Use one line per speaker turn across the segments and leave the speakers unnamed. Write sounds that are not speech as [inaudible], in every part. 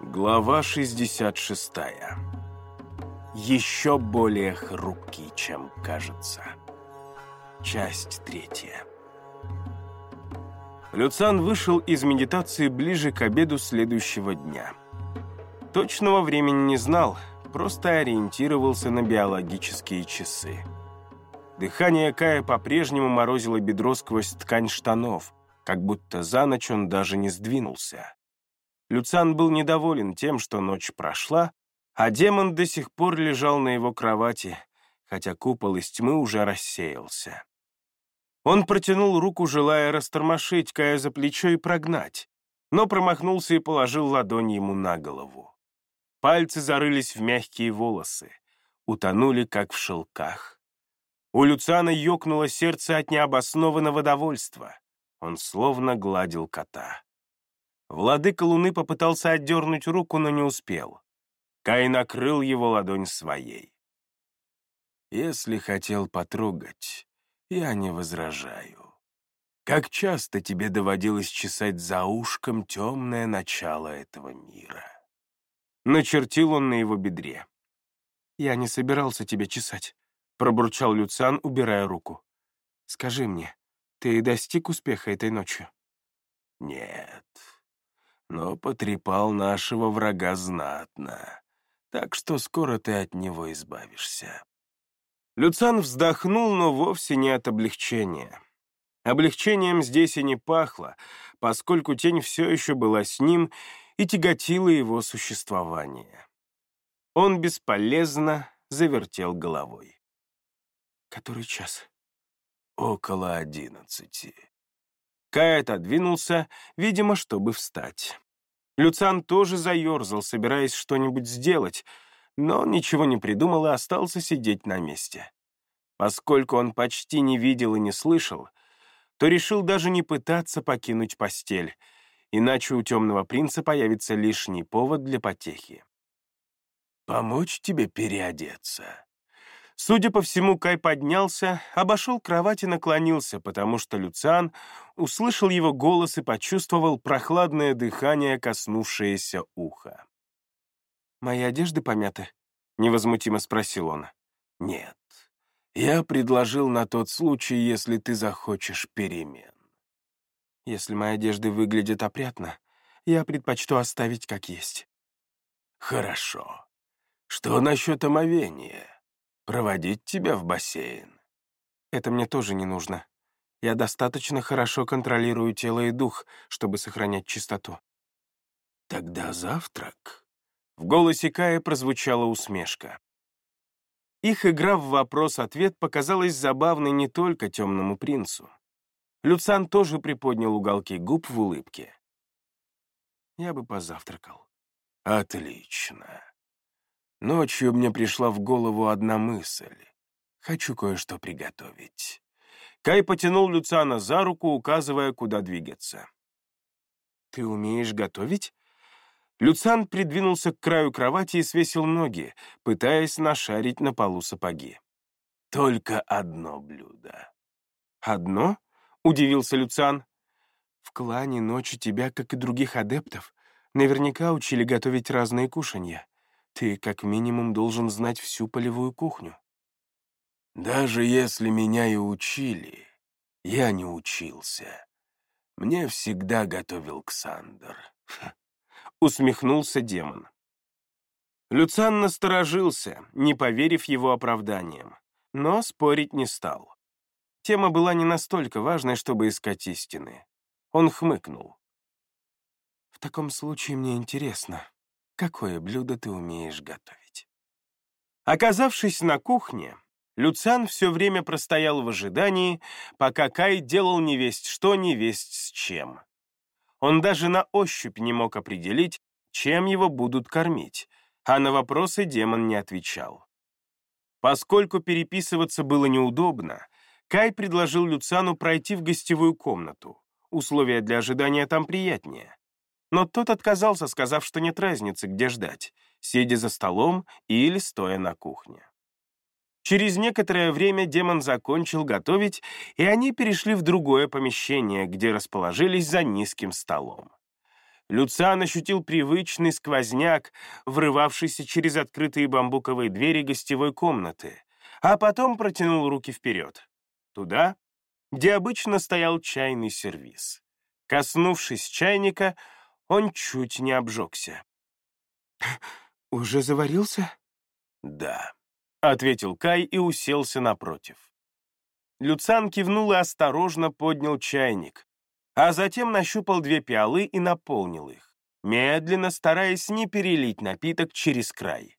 Глава 66. Еще более хрупкий, чем кажется. Часть третья. Люцан вышел из медитации ближе к обеду следующего дня. Точного времени не знал, просто ориентировался на биологические часы. Дыхание Кая по-прежнему морозило бедро сквозь ткань штанов, как будто за ночь он даже не сдвинулся. Люцан был недоволен тем, что ночь прошла, а демон до сих пор лежал на его кровати, хотя купол из тьмы уже рассеялся. Он протянул руку, желая растормошить Кая за плечо и прогнать, но промахнулся и положил ладонь ему на голову. Пальцы зарылись в мягкие волосы, утонули, как в шелках. У Люцана ёкнуло сердце от необоснованного довольства. Он словно гладил кота. Владыка Луны попытался отдернуть руку, но не успел. Кай накрыл его ладонь своей. «Если хотел потрогать, я не возражаю. Как часто тебе доводилось чесать за ушком темное начало этого мира?» Начертил он на его бедре. «Я не собирался тебя чесать», — пробурчал Люциан, убирая руку. «Скажи мне, ты достиг успеха этой ночью?» «Нет», но потрепал нашего врага знатно, так что скоро ты от него избавишься». Люцан вздохнул, но вовсе не от облегчения. Облегчением здесь и не пахло, поскольку тень все еще была с ним и тяготила его существование. Он бесполезно завертел головой. «Который час?» «Около одиннадцати». Кай отодвинулся, видимо, чтобы встать. Люцан тоже заерзал, собираясь что-нибудь сделать, но ничего не придумал и остался сидеть на месте. Поскольку он почти не видел и не слышал, то решил даже не пытаться покинуть постель, иначе у темного принца появится лишний повод для потехи. «Помочь тебе переодеться?» Судя по всему, Кай поднялся, обошел кровать и наклонился, потому что Люциан услышал его голос и почувствовал прохладное дыхание, коснувшееся уха. «Мои одежды помяты?» — невозмутимо спросил он. «Нет. Я предложил на тот случай, если ты захочешь перемен». «Если мои одежды выглядят опрятно, я предпочту оставить как есть». «Хорошо. Что насчет омовения?» Проводить тебя в бассейн. Это мне тоже не нужно. Я достаточно хорошо контролирую тело и дух, чтобы сохранять чистоту. Тогда завтрак. В голосе Кая прозвучала усмешка. Их игра в вопрос-ответ показалась забавной не только темному принцу. Люцан тоже приподнял уголки губ в улыбке. Я бы позавтракал. Отлично. Ночью мне пришла в голову одна мысль. Хочу кое-что приготовить. Кай потянул Люцана за руку, указывая, куда двигаться. «Ты умеешь готовить?» Люцан придвинулся к краю кровати и свесил ноги, пытаясь нашарить на полу сапоги. «Только одно блюдо». «Одно?» — удивился Люцан. «В клане ночи тебя, как и других адептов, наверняка учили готовить разные кушанья. Ты как минимум должен знать всю полевую кухню. Даже если меня и учили, я не учился. Мне всегда готовил Ксандр. [laughs] Усмехнулся демон. Люцан насторожился, не поверив его оправданиям, но спорить не стал. Тема была не настолько важной, чтобы искать истины. Он хмыкнул. «В таком случае мне интересно, какое блюдо ты умеешь готовить. Оказавшись на кухне, Люциан все время простоял в ожидании, пока Кай делал невесть что, невесть с чем. Он даже на ощупь не мог определить, чем его будут кормить, а на вопросы демон не отвечал. Поскольку переписываться было неудобно, Кай предложил Люциану пройти в гостевую комнату. Условия для ожидания там приятнее но тот отказался, сказав, что нет разницы, где ждать, сидя за столом или стоя на кухне. Через некоторое время демон закончил готовить, и они перешли в другое помещение, где расположились за низким столом. Люциан ощутил привычный сквозняк, врывавшийся через открытые бамбуковые двери гостевой комнаты, а потом протянул руки вперед. Туда, где обычно стоял чайный сервиз. Коснувшись чайника, он чуть не обжегся. [gasps]
«Уже заварился?»
«Да», — ответил Кай и уселся напротив. Люцан кивнул и осторожно поднял чайник, а затем нащупал две пиалы и наполнил их, медленно стараясь не перелить напиток через край.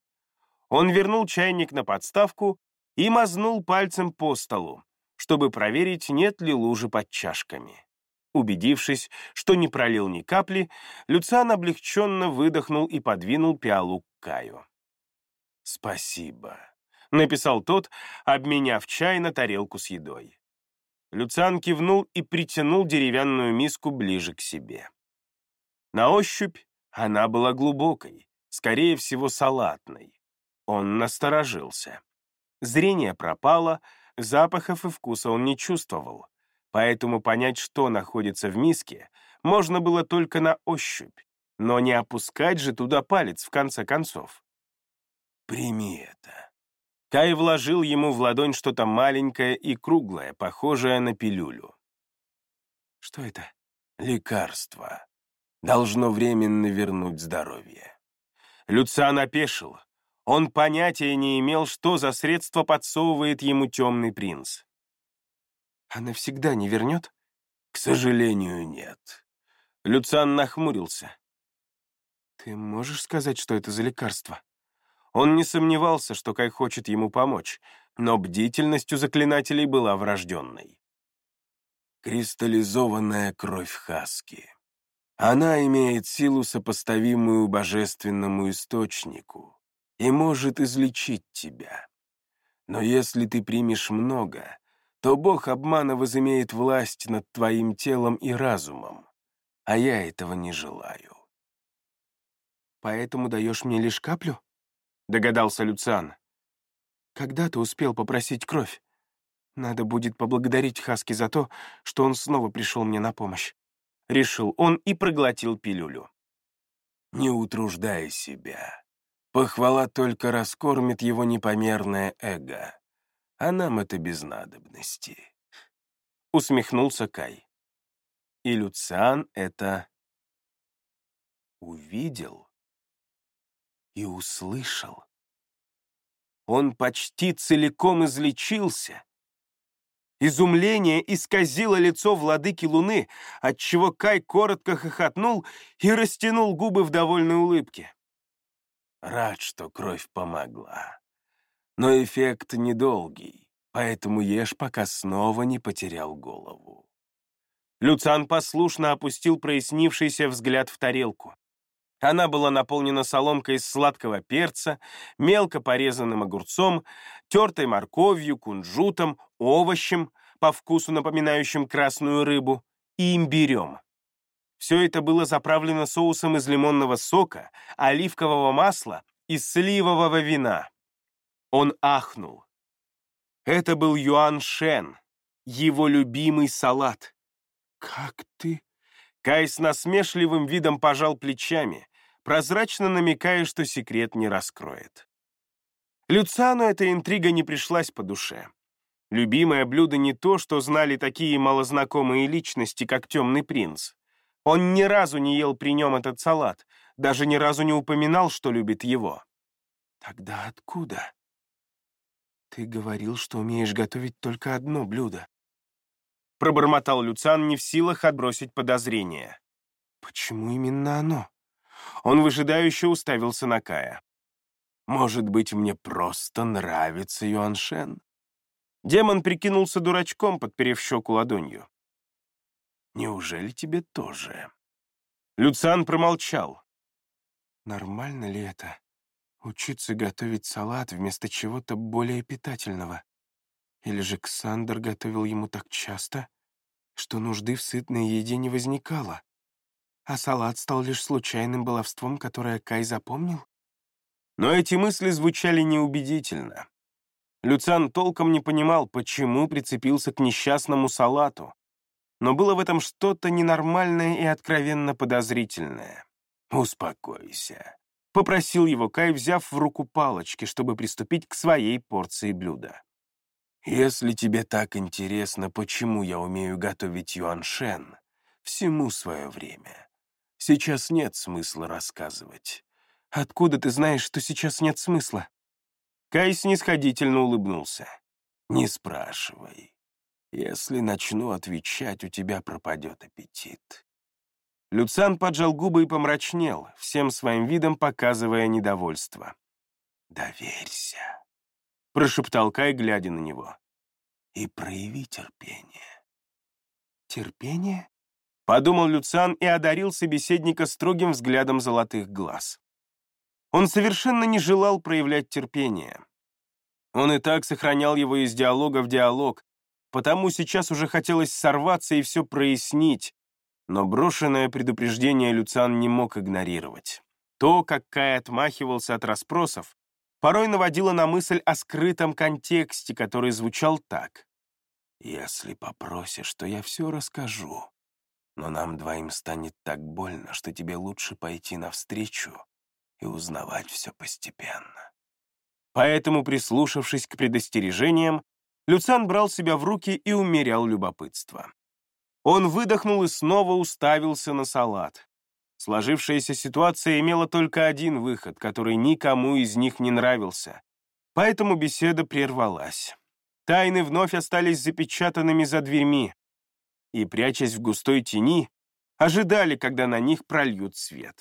Он вернул чайник на подставку и мазнул пальцем по столу, чтобы проверить, нет ли лужи под чашками. Убедившись, что не пролил ни капли, Люциан облегченно выдохнул и подвинул пиалу к Каю. «Спасибо», — написал тот, обменяв чай на тарелку с едой. Люциан кивнул и притянул деревянную миску ближе к себе. На ощупь она была глубокой, скорее всего, салатной. Он насторожился. Зрение пропало, запахов и вкуса он не чувствовал, поэтому понять, что находится в миске, можно было только на ощупь, но не опускать же туда палец в конце концов. «Прими это», Кай вложил ему в ладонь что-то маленькое и круглое, похожее на пилюлю.
«Что это?»
«Лекарство. Должно временно вернуть здоровье». Люциан опешил. Он понятия не имел, что за средство подсовывает ему темный принц.
«А навсегда не вернет?»
«К сожалению, нет». Люциан нахмурился.
«Ты можешь сказать, что это за лекарство?»
Он не сомневался, что Кай хочет ему помочь, но бдительность у заклинателей была врожденной. Кристаллизованная кровь Хаски. Она имеет силу, сопоставимую божественному источнику, и может излечить тебя. Но если ты примешь много, то бог обмана возымеет власть над твоим телом и разумом, а я этого не желаю.
Поэтому даешь мне лишь каплю?
догадался Люциан.
«Когда ты успел попросить кровь? Надо будет поблагодарить Хаски за то, что он снова пришел мне на помощь».
Решил он и проглотил пилюлю.
«Не утруждай себя. Похвала только раскормит его непомерное эго, а нам это без надобности».
Усмехнулся Кай. И Люциан это увидел и услышал. Он почти целиком излечился. Изумление исказило лицо владыки Луны, отчего Кай коротко хохотнул и растянул губы в довольной улыбке.
«Рад, что кровь помогла. Но эффект недолгий, поэтому ешь, пока снова не потерял голову».
Люциан послушно опустил прояснившийся взгляд в тарелку. Она была наполнена соломкой из сладкого перца, мелко порезанным огурцом, тертой морковью, кунжутом, овощем, по вкусу напоминающим красную рыбу, и имбирем. Все это было заправлено соусом из лимонного сока, оливкового масла и сливового вина. Он ахнул. Это был Юан Шен, его любимый салат.
«Как ты?»
Кай с насмешливым видом пожал плечами, прозрачно намекая, что секрет не раскроет. Люциану эта интрига не пришлась по душе. Любимое блюдо не то, что знали такие малознакомые личности, как Темный принц. Он ни разу не ел при нем этот салат, даже ни разу не упоминал, что любит его.
«Тогда откуда?» «Ты говорил, что умеешь готовить только одно блюдо».
Пробормотал Люциан не в силах отбросить подозрения.
«Почему именно оно?»
Он выжидающе уставился на Кая.
«Может быть, мне просто нравится Юаншен?»
Демон прикинулся дурачком, подперев щеку ладонью.
«Неужели тебе тоже?»
Люциан промолчал.
«Нормально ли это? Учиться готовить салат вместо чего-то более питательного? Или же Ксандр готовил ему так часто, что нужды в сытной еде не возникало?» а салат стал лишь случайным баловством, которое Кай запомнил?
Но эти мысли звучали неубедительно. Люциан толком не понимал, почему прицепился к несчастному салату. но было в этом что-то ненормальное и откровенно подозрительное.
«Успокойся», —
попросил его Кай, взяв в руку палочки, чтобы приступить к своей порции блюда.
«Если тебе так интересно, почему я умею готовить юаншен, всему свое время. Сейчас нет смысла рассказывать.
Откуда ты знаешь, что сейчас нет смысла?» Кай снисходительно улыбнулся.
«Не спрашивай. Если начну отвечать, у тебя пропадет аппетит».
Люцан поджал губы и помрачнел, всем своим видом показывая недовольство.
«Доверься», —
прошептал Кай, глядя на него.
«И прояви терпение».
«Терпение?» — подумал Люцан и одарил собеседника строгим взглядом золотых глаз. Он совершенно не желал проявлять терпение. Он и так сохранял его из диалога в диалог, потому сейчас уже хотелось сорваться и все прояснить, но брошенное предупреждение Люциан не мог игнорировать. То, как Кай отмахивался от расспросов, порой наводило на мысль о скрытом контексте, который звучал так.
«Если попросишь, то я все расскажу, но нам двоим станет так больно, что тебе лучше пойти навстречу и узнавать все постепенно».
Поэтому, прислушавшись к предостережениям, Люциан брал себя в руки и умерял любопытство. Он выдохнул и снова уставился на салат. Сложившаяся ситуация имела только один выход, который никому из них не нравился. Поэтому беседа прервалась. Тайны вновь остались запечатанными за дверьми и, прячась в густой тени, ожидали, когда на них прольют свет.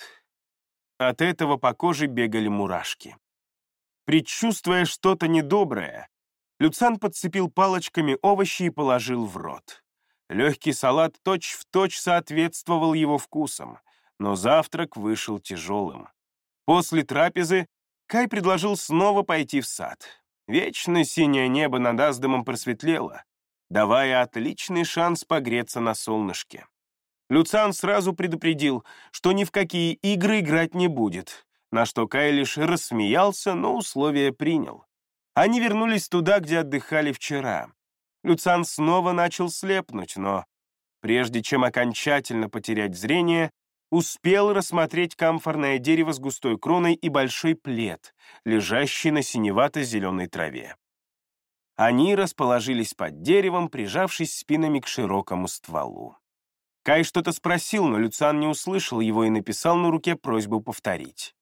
От этого по коже бегали мурашки. Предчувствуя что-то недоброе, Люцан подцепил палочками овощи и положил в рот. Легкий салат точь-в-точь точь соответствовал его вкусам, но завтрак вышел тяжелым. После трапезы Кай предложил снова пойти в сад. Вечно синее небо над Аздамом просветлело, давая отличный шанс погреться на солнышке. Люциан сразу предупредил, что ни в какие игры играть не будет, на что Кай лишь рассмеялся, но условия принял. Они вернулись туда, где отдыхали вчера. Люцан снова начал слепнуть, но, прежде чем окончательно потерять зрение, успел рассмотреть камфорное дерево с густой кроной и большой плед, лежащий на синевато-зеленой траве. Они расположились под деревом, прижавшись спинами к широкому стволу. Кай что-то спросил, но Люциан не услышал его и написал на руке просьбу повторить.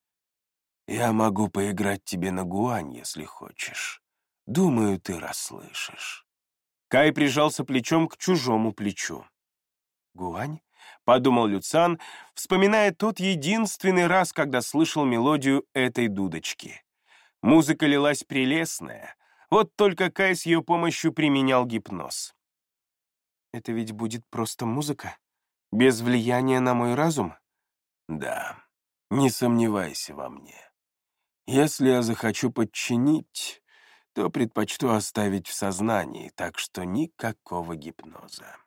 «Я могу поиграть тебе на гуань, если хочешь. Думаю, ты расслышишь».
Кай прижался плечом к чужому плечу. «Гуань?» — подумал Люциан, вспоминая тот единственный раз, когда слышал мелодию этой дудочки. Музыка лилась прелестная, вот только Кай с ее помощью применял гипноз. «Это ведь будет просто музыка? Без влияния на мой разум?»
«Да, не сомневайся во мне. Если я захочу подчинить, то предпочту оставить в сознании, так что никакого гипноза.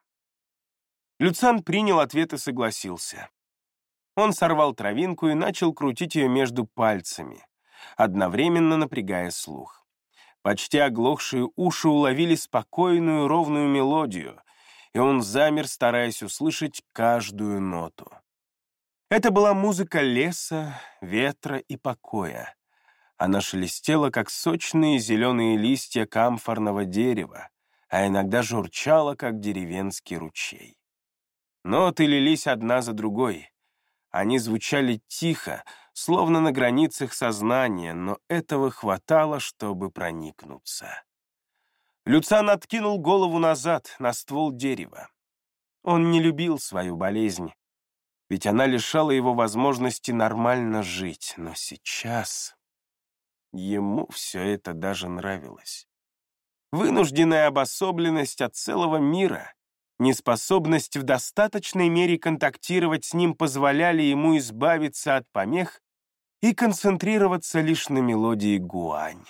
Люцан принял ответ и согласился. Он сорвал травинку и начал крутить ее между пальцами, одновременно напрягая слух. Почти оглохшие уши уловили спокойную ровную мелодию, и он замер, стараясь услышать каждую ноту. Это была музыка леса, ветра и покоя, она шелестела, как сочные зеленые листья камфорного дерева, а иногда журчала, как деревенский ручей. Ноты лились одна за другой. Они звучали тихо, словно на границах сознания, но этого хватало, чтобы проникнуться. Люцан откинул голову назад, на ствол дерева. Он не любил свою болезнь, ведь она лишала его возможности нормально жить, но сейчас... Ему все это даже нравилось. Вынужденная обособленность от целого мира, неспособность в достаточной мере контактировать с ним позволяли ему избавиться от помех и концентрироваться лишь на мелодии гуань.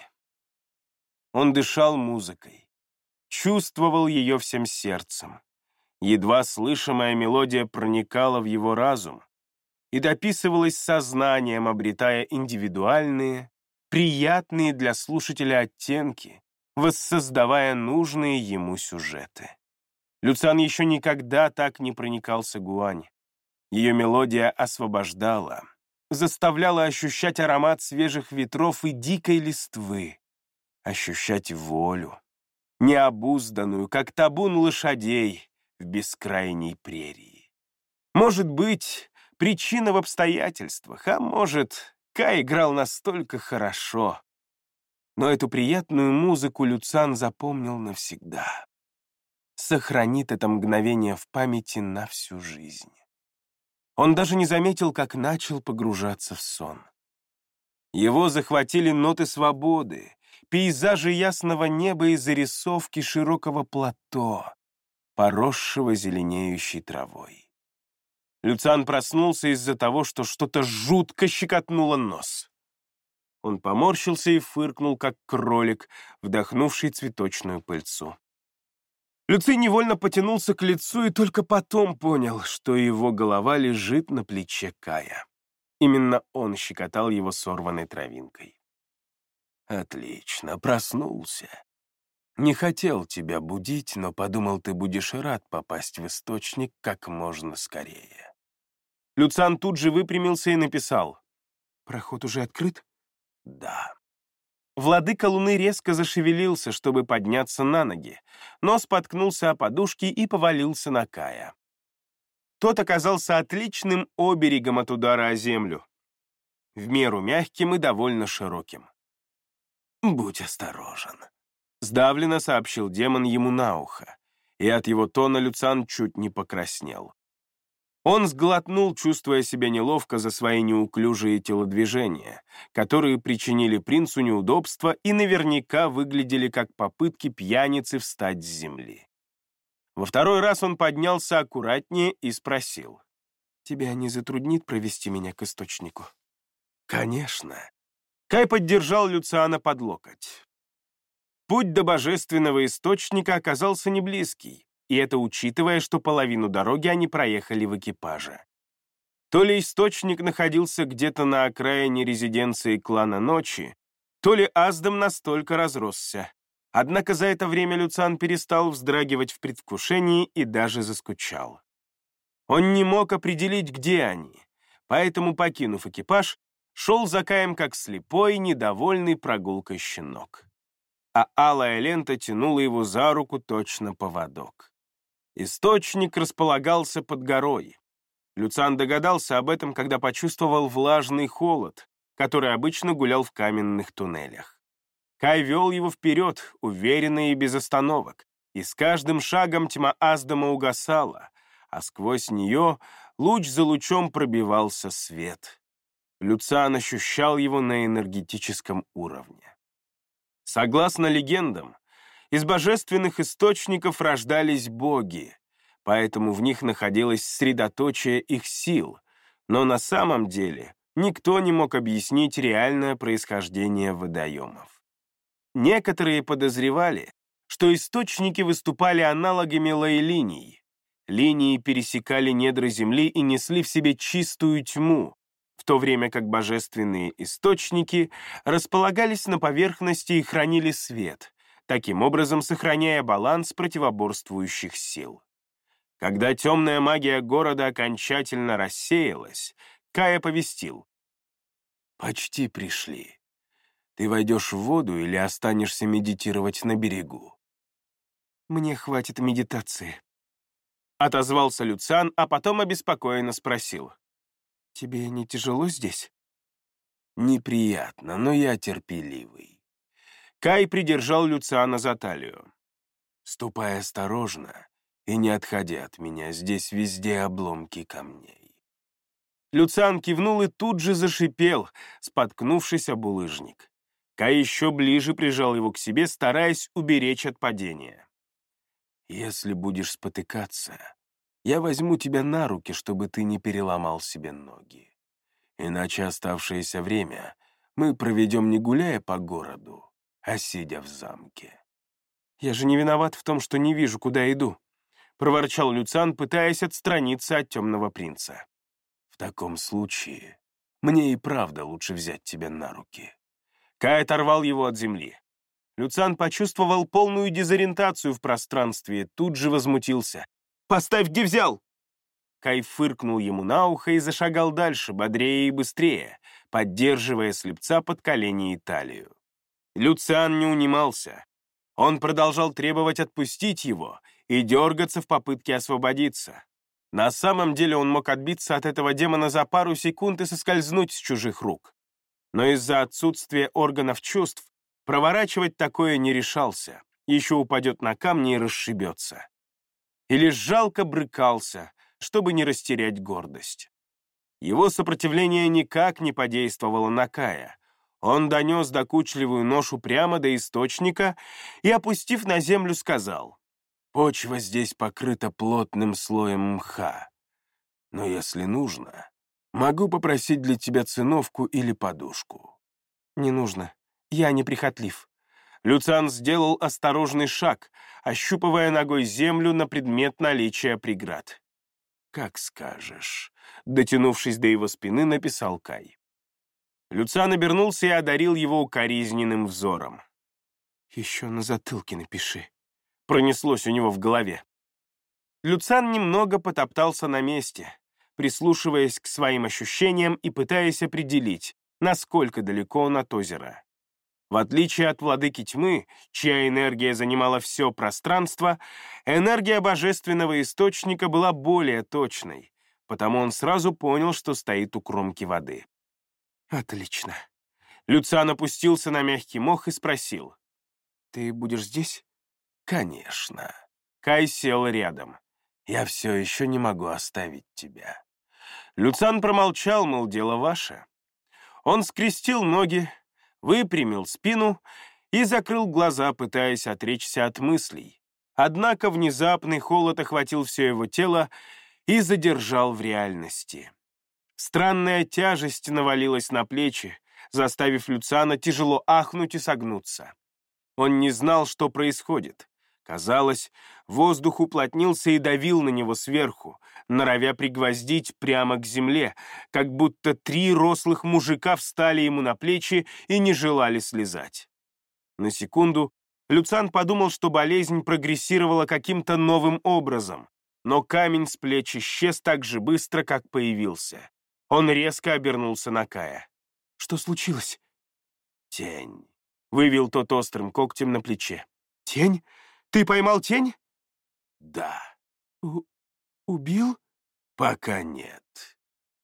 Он дышал музыкой, чувствовал ее всем сердцем. Едва слышимая мелодия проникала в его разум и дописывалась сознанием, обретая индивидуальные, приятные для слушателя оттенки, воссоздавая нужные ему сюжеты. Люциан еще никогда так не проникался гуань. Ее мелодия освобождала, заставляла ощущать аромат свежих ветров и дикой листвы, ощущать волю, необузданную, как табун лошадей в бескрайней прерии. Может быть, причина в обстоятельствах, а может, Кай играл настолько хорошо. Но эту приятную музыку Люцан запомнил навсегда. Сохранит это мгновение в памяти на всю жизнь. Он даже не заметил, как начал погружаться в сон. Его захватили ноты свободы, пейзажи ясного неба и зарисовки широкого плато, поросшего зеленеющей травой. Люциан проснулся из-за того, что что-то жутко щекотнуло нос. Он поморщился и фыркнул, как кролик, вдохнувший цветочную пыльцу. Люций невольно потянулся к лицу и только потом понял, что его голова лежит на плече Кая. Именно он щекотал его сорванной травинкой. «Отлично, проснулся. Не хотел тебя будить, но подумал, ты будешь рад попасть в источник как можно скорее». Люциан тут же выпрямился и написал. «Проход уже открыт?» «Да». Владыка Луны резко зашевелился, чтобы подняться на ноги, но споткнулся о подушке и повалился на Кая. Тот оказался отличным оберегом от удара о землю, в меру мягким и довольно широким. «Будь осторожен», — сдавленно сообщил демон ему на ухо, и от его тона Люциан чуть не покраснел. Он сглотнул, чувствуя себя неловко за свои неуклюжие телодвижения, которые причинили принцу неудобства и наверняка выглядели как попытки пьяницы встать с земли. Во второй раз он поднялся аккуратнее и спросил. «Тебя не затруднит провести меня к источнику?» «Конечно». Кай поддержал Люциана под локоть. Путь до божественного источника оказался неблизкий и это учитывая, что половину дороги они проехали в экипаже. То ли источник находился где-то на окраине резиденции клана Ночи, то ли Аздам настолько разросся. Однако за это время Люциан перестал вздрагивать в предвкушении и даже заскучал. Он не мог определить, где они, поэтому, покинув экипаж, шел за Каем как слепой, недовольный прогулкой щенок. А алая лента тянула его за руку точно поводок. Источник располагался под горой. Люциан догадался об этом, когда почувствовал влажный холод, который обычно гулял в каменных туннелях. Кай вел его вперед, уверенно и без остановок, и с каждым шагом тьма Аздама угасала, а сквозь нее луч за лучом пробивался свет. Люциан ощущал его на энергетическом уровне. Согласно легендам, из божественных источников рождались боги, поэтому в них находилось средоточие их сил, но на самом деле никто не мог объяснить реальное происхождение водоемов. Некоторые подозревали, что источники выступали аналогами лей-линий. Линии пересекали недра Земли и несли в себе чистую тьму, в то время как божественные источники располагались на поверхности и хранили свет, таким образом сохраняя баланс противоборствующих сил. Когда темная магия города окончательно рассеялась, Кая повестил. «Почти пришли. Ты войдешь в воду или останешься медитировать на берегу?» «Мне хватит медитации», — отозвался Люциан, а потом обеспокоенно спросил. «Тебе не тяжело здесь?» «Неприятно, но я терпеливый. Кай придержал Люциана за талию. «Ступай осторожно и не отходи от меня, здесь везде обломки камней». Люциан кивнул и тут же зашипел, споткнувшись об улыжник. Кай еще ближе прижал его к себе, стараясь уберечь от падения. «Если будешь спотыкаться, я возьму тебя на руки, чтобы ты не переломал себе ноги. Иначе оставшееся время мы проведем не гуляя по городу, а сидя в замке. «Я же не виноват в том, что не вижу, куда иду», — проворчал Люциан, пытаясь отстраниться от темного принца. «В таком случае мне и правда лучше взять тебя на руки». Кай оторвал его от земли. Люциан почувствовал полную дезориентацию в пространстве, тут же возмутился. «Поставь, где взял!» Кай фыркнул ему на ухо и зашагал дальше, бодрее и быстрее, поддерживая слепца под колени и талию. Люциан не унимался. Он продолжал требовать отпустить его и дергаться в попытке освободиться. На самом деле он мог отбиться от этого демона за пару секунд и соскользнуть с чужих рук. Но из-за отсутствия органов чувств проворачивать такое не решался, еще упадет на камни и расшибется. И лишь жалко брыкался, чтобы не растерять гордость. Его сопротивление никак не подействовало на Кая. Он донес докучливую ношу прямо до источника и, опустив на землю, сказал, Почва здесь покрыта плотным слоем мха. Но если нужно, могу попросить для тебя циновку или подушку.
Не нужно. Я неприхотлив.
Люциан сделал осторожный шаг, ощупывая ногой землю на предмет наличия преград. «Как скажешь», — дотянувшись до его спины, написал Кай. Люциан обернулся и одарил его укоризненным взором.
«Еще на затылке напиши»,
пронеслось у него в голове. Люцан немного потоптался на месте, прислушиваясь к своим ощущениям и пытаясь определить, насколько далеко он от озера. В отличие от владыки тьмы, чья энергия занимала все пространство, энергия божественного источника была более точной, потому он сразу понял, что стоит у кромки воды.
«Отлично».
Люциан опустился на мягкий мох и спросил.
«Ты будешь здесь?»
«Конечно». Кай сел рядом. «Я все еще не могу оставить тебя». Люцан промолчал, мол, дело ваше. Он скрестил ноги, выпрямил спину и закрыл глаза, пытаясь отречься от мыслей. Однако внезапный холод охватил все его тело и задержал в реальности. Странная тяжесть навалилась на плечи, заставив Люцана тяжело ахнуть и согнуться. Он не знал, что происходит. Казалось, воздух уплотнился и давил на него сверху, норовя пригвоздить прямо к земле, как будто три рослых мужика встали ему на плечи и не желали слезать. На секунду Люцан подумал, что болезнь прогрессировала каким-то новым образом, но камень с плеч исчез так же быстро, как появился. Он резко обернулся на Кая.
«Что случилось?»
«Тень», — вывел тот острым когтем на плече.
«Тень? Ты поймал тень?
Да.
У убил?
Пока нет.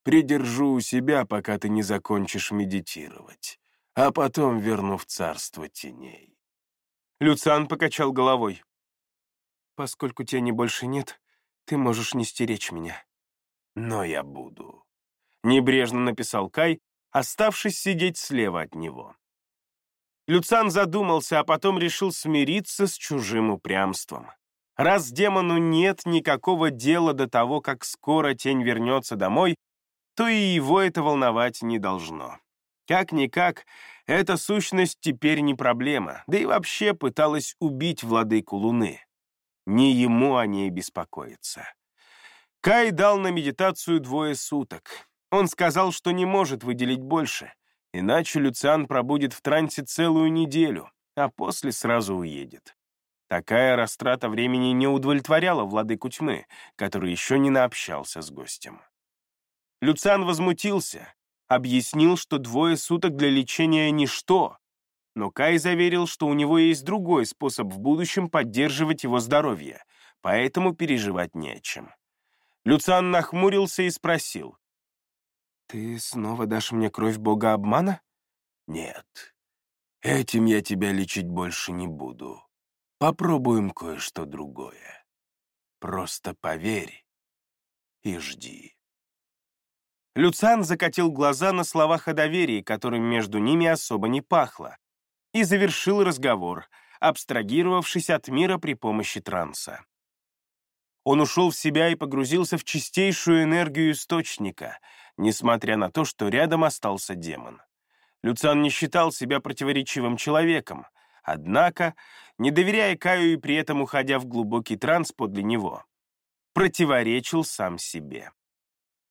Придержу у себя, пока ты не закончишь медитировать, а потом верну в царство теней. Люциан покачал головой.
Поскольку тени больше нет, ты можешь не стеречь меня.
Но я буду. Небрежно написал Кай, оставшись сидеть слева от него. Люцан задумался, а потом решил смириться с чужим упрямством. Раз демону нет никакого дела до того, как скоро тень вернется домой, то и его это волновать не должно. Как-никак, эта сущность теперь не проблема, да и вообще пыталась убить владыку Луны. Не ему о ней беспокоиться. Кай дал на медитацию двое суток. Он сказал, что не может выделить больше — Иначе Люциан пробудет в трансе целую неделю, а после сразу уедет. Такая растрата времени не удовлетворяла владыку тьмы, который еще не наобщался с гостем. Люциан возмутился, объяснил, что двое суток для лечения — ничто, но Кай заверил, что у него есть другой способ в будущем поддерживать его здоровье, поэтому переживать не о чем. Люциан нахмурился и спросил,
«Ты снова дашь мне кровь бога обмана?»
«Нет. Этим я тебя лечить больше не буду. Попробуем кое-что другое. Просто поверь и жди». Люцан закатил глаза на словах о доверии, которым между ними особо не пахло, и завершил разговор, абстрагировавшись от мира при помощи транса. Он ушел в себя и погрузился в чистейшую энергию источника — несмотря на то, что рядом остался демон. Люциан не считал себя противоречивым человеком, однако, не доверяя Каю и при этом уходя в глубокий транс подле него, противоречил сам себе.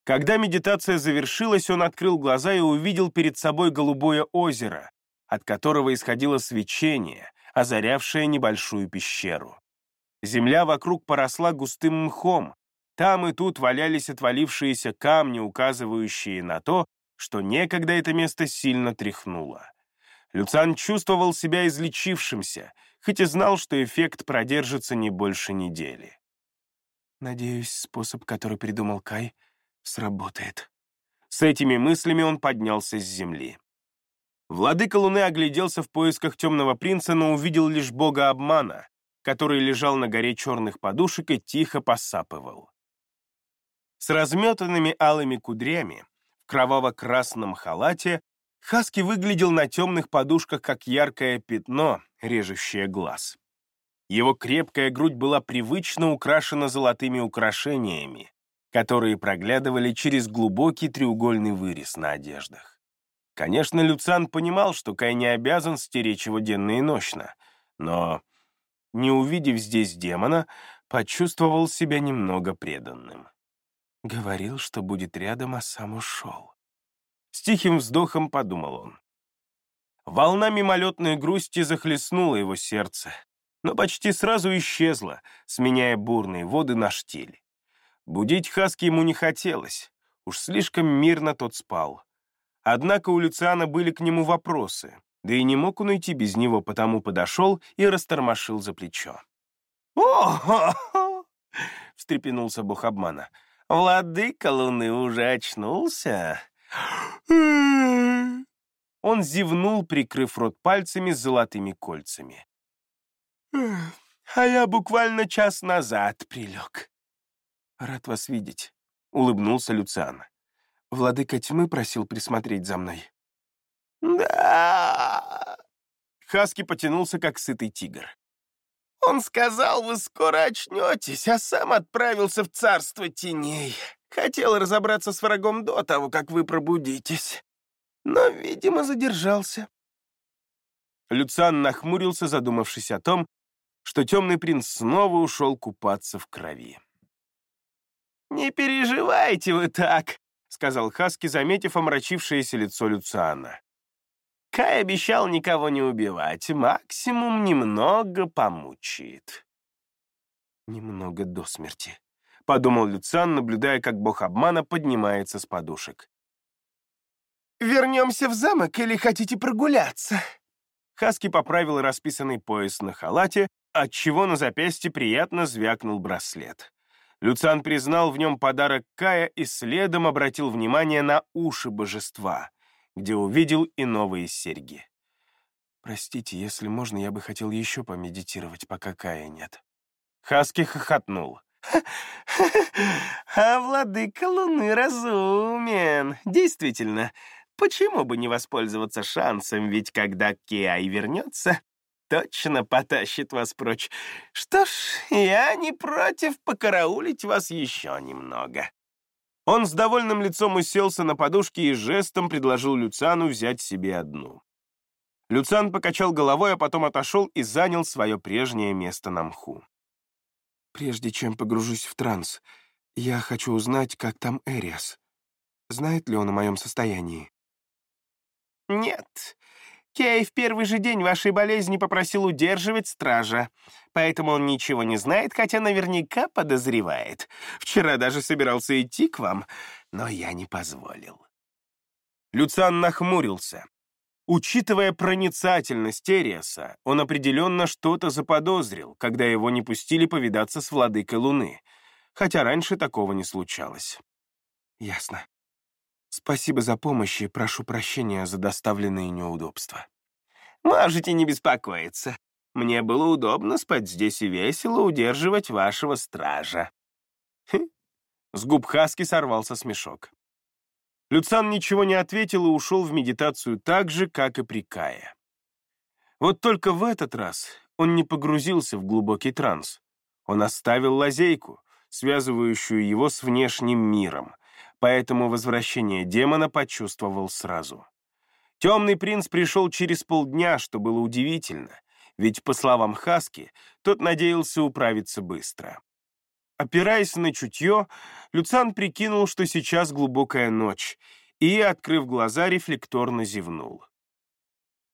Когда медитация завершилась, он открыл глаза и увидел перед собой голубое озеро, от которого исходило свечение, озарявшая небольшую пещеру. Земля вокруг поросла густым мхом. Там и тут валялись отвалившиеся камни, указывающие на то, что некогда это место сильно тряхнуло. Люциан чувствовал себя излечившимся, хоть и знал, что эффект продержится не больше недели.
«Надеюсь, способ, который придумал Кай, сработает».
С этими мыслями он поднялся с земли. Владыка Луны огляделся в поисках темного принца, но увидел лишь бога обмана, который лежал на горе черных подушек и тихо посапывал. С разметанными алыми кудрями, в кроваво-красном халате, Хаски выглядел на темных подушках, как яркое пятно, режущее глаз. Его крепкая грудь была привычно украшена золотыми украшениями, которые проглядывали через глубокий треугольный вырез на одеждах. Конечно, Люциан понимал, что Кай не обязан стеречь его денно и нощно, но не увидев здесь демона, почувствовал себя немного преданным.
Говорил, что будет рядом, а сам ушел.
С тихим вздохом подумал он. Волна мимолетной грусти захлестнула его сердце, но почти сразу исчезла, сменяя бурные воды на штиль. Будить Хаски ему не хотелось, уж слишком мирно тот спал. Однако у Люциана были к нему вопросы, да и не мог он уйти без него, потому подошел и растормошил за плечо. «О-хо-хо!» — встрепенулся бог обмана. «Владыка Луны уже очнулся?» [gasps] Он зевнул, прикрыв рот пальцами с золотыми кольцами. «А я буквально час назад прилег».
«Рад вас видеть», — улыбнулся Люциан. «Владыка тьмы просил присмотреть за мной».
«Да...» Хаски потянулся, как сытый тигр. «Он сказал, вы скоро очнетесь, а сам отправился в царство теней. Хотел разобраться с врагом до того, как вы пробудитесь, но, видимо, задержался». Люциан нахмурился, задумавшись о том, что темный принц снова ушел купаться в крови. «Не переживайте вы так», — сказал Хаски, заметив омрачившееся лицо Люциана. Кай обещал никого не убивать, максимум немного помучает.
Немного до смерти, —
подумал Люциан, наблюдая, как бог обмана поднимается с подушек. «Вернемся в замок или хотите прогуляться?» Хаски поправил расписанный пояс на халате, отчего на запястье приятно звякнул браслет. Люциан признал в нем подарок Кая и следом обратил внимание на уши божества где увидел и новые серьги.
«Простите, если можно, я бы хотел еще помедитировать, пока Кая нет».
Хаски хохотнул. «А владыка Луны разумен. Действительно, почему бы не воспользоваться шансом, ведь когда Киай вернется, точно потащит вас прочь. Что ж, я не против покараулить вас еще немного». Он с довольным лицом уселся на подушке и жестом предложил Люциану взять себе одну. Люциан покачал головой, а потом отошел и занял свое прежнее место на мху.
«Прежде чем погружусь в транс, я хочу узнать, как там Эриас. Знает ли он о моем состоянии?»
«Нет, Кей в первый же день вашей болезни попросил удерживать стража, поэтому он ничего не знает, хотя наверняка подозревает. Вчера даже собирался идти к вам, но я не позволил». Люциан нахмурился. Учитывая проницательность Эриаса, он определенно что-то заподозрил, когда его не пустили повидаться с владыкой Луны, хотя раньше такого не случалось.
«Ясно. Спасибо за помощь и прошу прощения за доставленные неудобства.
Можете не беспокоиться. Мне было удобно спать здесь и весело удерживать вашего стража. Хм. С губ Хаски сорвался смешок. Люцан ничего не ответил и ушел в медитацию так же, как и при Кае. Вот только в этот раз он не погрузился в глубокий транс. Он оставил лазейку, связывающую его с внешним миром, поэтому возвращение демона почувствовал сразу. Темный принц пришел через полдня, что было удивительно, ведь, по словам Хаски, тот надеялся управиться быстро. Опираясь на чутье, Люцан прикинул, что сейчас глубокая ночь, и, открыв глаза, рефлекторно зевнул.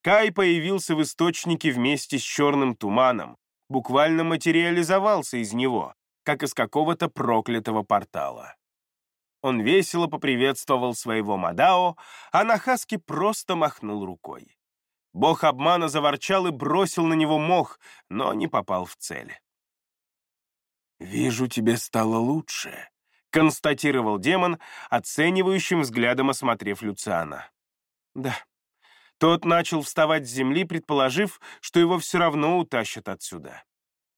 Кай появился в источнике вместе с черным туманом, буквально материализовался из него, как из какого-то проклятого портала. Он весело поприветствовал своего Мадао, а Нахаски просто махнул рукой. Бог обмана заворчал и бросил на него мох, но не попал в цель.
«Вижу, тебе стало лучше», —
констатировал демон, оценивающим взглядом осмотрев Люциана. «Да». Тот начал вставать с земли, предположив, что его все равно утащат отсюда.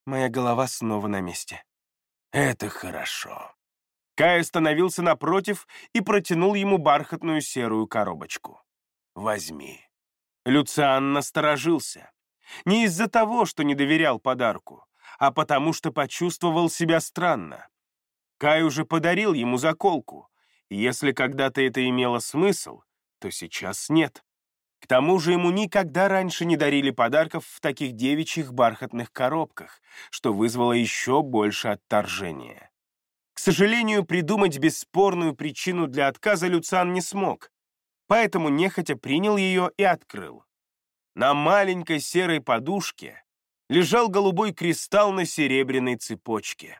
Моя голова снова на месте.
«Это хорошо».
Кай остановился напротив и протянул ему бархатную серую коробочку.
«Возьми».
Люциан насторожился. Не из-за того, что не доверял подарку, а потому что почувствовал себя странно. Кай уже подарил ему заколку, и если когда-то это имело смысл, то сейчас нет. К тому же ему никогда раньше не дарили подарков в таких девичьих бархатных коробках, что вызвало еще больше отторжения. К сожалению, придумать бесспорную причину для отказа Люциан не смог, поэтому нехотя принял ее и открыл. На маленькой серой подушке лежал голубой кристалл на серебряной цепочке.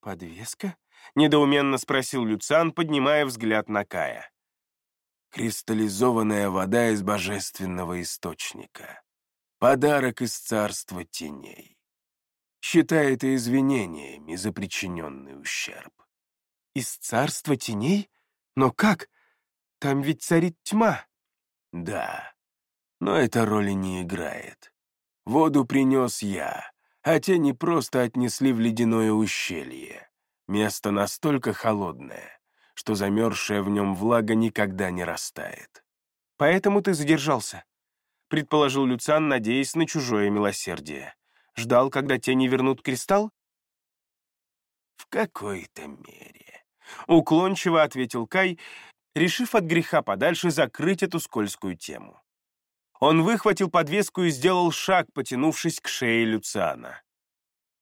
«Подвеска?» — недоуменно спросил Люциан, поднимая взгляд на Кая.
«Кристаллизованная вода из божественного источника. Подарок из царства теней. Считай это извинениями за причиненный ущерб».
«Из царства теней? Но как? Там ведь царит тьма».
«Да, но эта роли не играет. Воду принес я, а те не просто отнесли в ледяное ущелье. Место настолько холодное, что замерзшая в нем влага никогда не растает.
«Поэтому ты задержался», — предположил Люциан, надеясь на чужое милосердие. «Ждал, когда тени вернут кристалл?»
«В какой-то мере», —
уклончиво ответил Кай, решив от греха подальше закрыть эту скользкую тему. Он выхватил подвеску и сделал шаг, потянувшись к шее Люциана.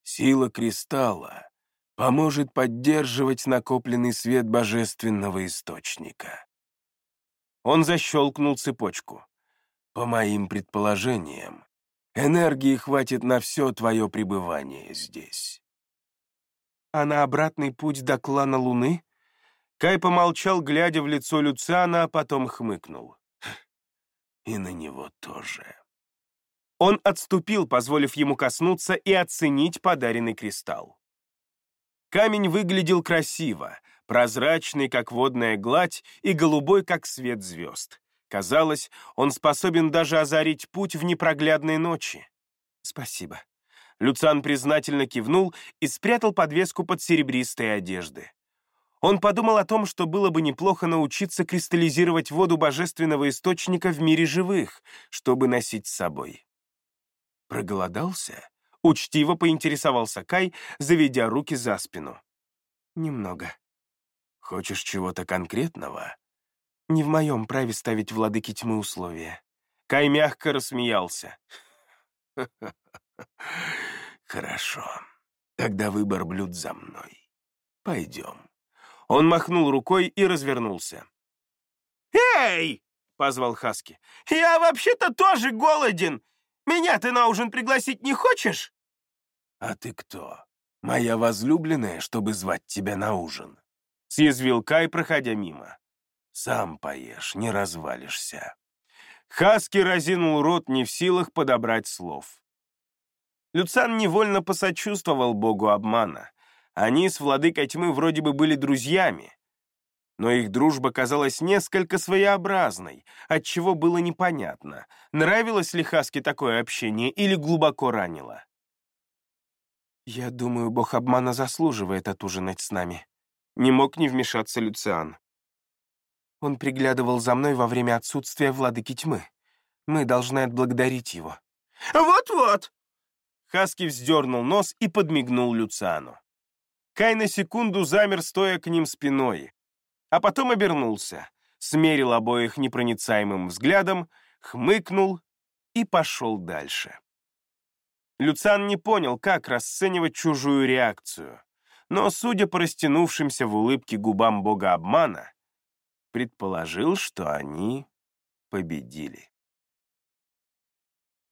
«Сила кристалла поможет поддерживать накопленный свет божественного источника».
Он защелкнул цепочку.
«По моим предположениям, энергии хватит на все твое пребывание здесь».
«А на обратный путь до клана Луны?» Кай помолчал, глядя в лицо Люциана, а потом хмыкнул. [laughs]
И на него тоже.
Он отступил, позволив ему коснуться и оценить подаренный кристалл. Камень выглядел красиво, прозрачный, как водная гладь, и голубой, как свет звезд. Казалось, он способен даже озарить путь в непроглядной ночи. «Спасибо». Люциан признательно кивнул и спрятал подвеску под серебристой одежды. Он подумал о том, что было бы неплохо научиться кристаллизировать воду божественного источника в мире живых, чтобы носить с собой. Проголодался? Учтиво поинтересовался Кай, заведя руки за спину. Немного.
Хочешь чего-то конкретного?
Не в моем праве ставить владыке тьмы условия. Кай мягко рассмеялся. [laughs]
Хорошо. Тогда выбор блюд за мной. Пойдем.
Он махнул рукой и развернулся. «Эй!» — позвал Хаски. «Я вообще-то тоже голоден. Меня ты на ужин пригласить не хочешь?»
«А ты кто? Моя возлюбленная, чтобы звать тебя на ужин?»
— съязвил Кай, проходя мимо.
«Сам поешь, не развалишься».
Хаски разинул рот, не в силах подобрать слов. Люцан невольно посочувствовал богу обмана. Они с владыкой тьмы вроде бы были друзьями, но их дружба казалась несколько своеобразной, отчего было непонятно, нравилось ли Хаске такое общение или глубоко ранило. «Я думаю, бог обмана заслуживает отужинать с нами», — не мог не вмешаться Люциан. Он приглядывал за мной во время отсутствия владыки тьмы. Мы должны отблагодарить его. «Вот-вот!» Хаски вздернул нос и подмигнул Люциану. Кай на секунду замер, стоя к ним спиной, а потом обернулся, смерил обоих непроницаемым взглядом, хмыкнул и пошел дальше. Люциан не понял, как расценивать чужую реакцию, но, судя по растянувшимся в улыбке губам бога обмана, предположил, что они победили.